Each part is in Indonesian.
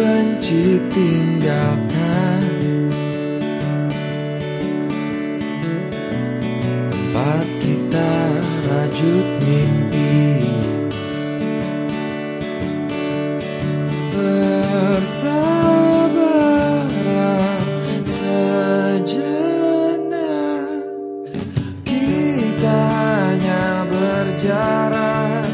benci tinggalkan. Tempat kita rajut mimpi. Bersabarlah sejenak. Kita hanya berjarak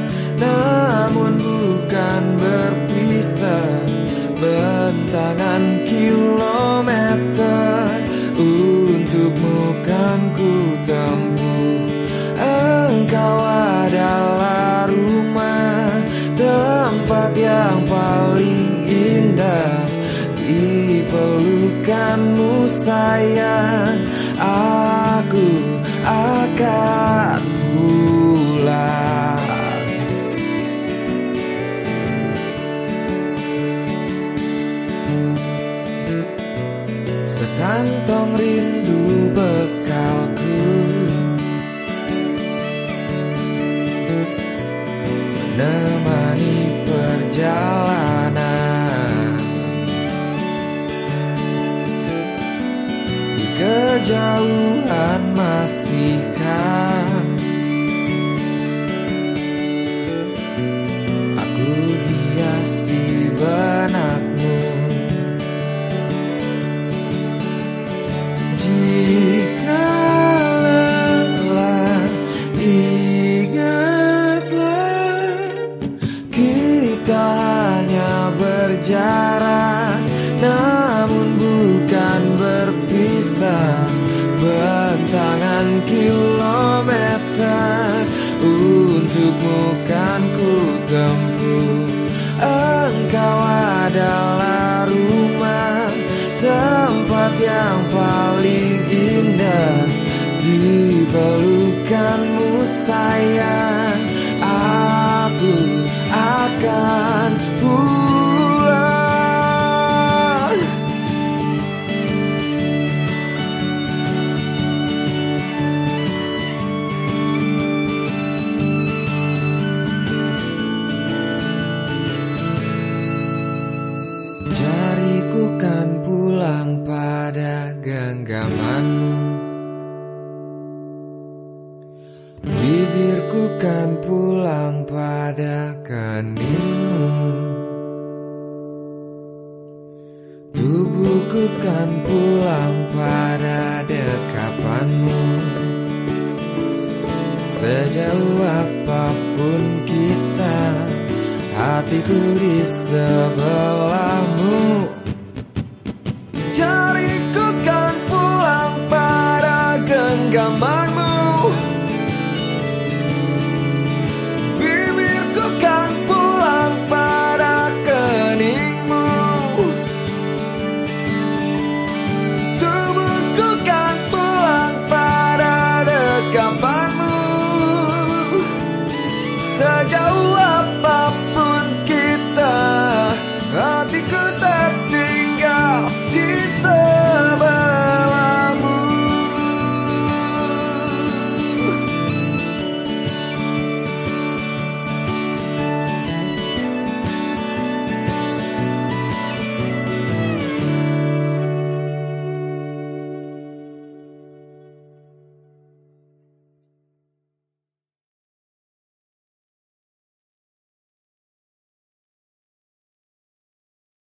Tempat yang paling indah Di pelukanmu sayang. Aku akan pulang. Sekantong rindu bekalku Menemani perjalanan. Di kejauhan masihkah Aku hiasi benakmu. Jika Kita hanya berjarak Namun bukan berpisah. Bentangan kilometer Untukmu kan ku tempuh. Engkau adalah rumah Tempat yang paling indah. Di pelukanmu sayang Aku akan pulang. Jariku kan pulang pada genggamanmu Bibirku kan pulang pada keningmu Tubuhku kan pulang pada dekapanmu. Sejauh apa pun kita Hatiku di sebelahmu apa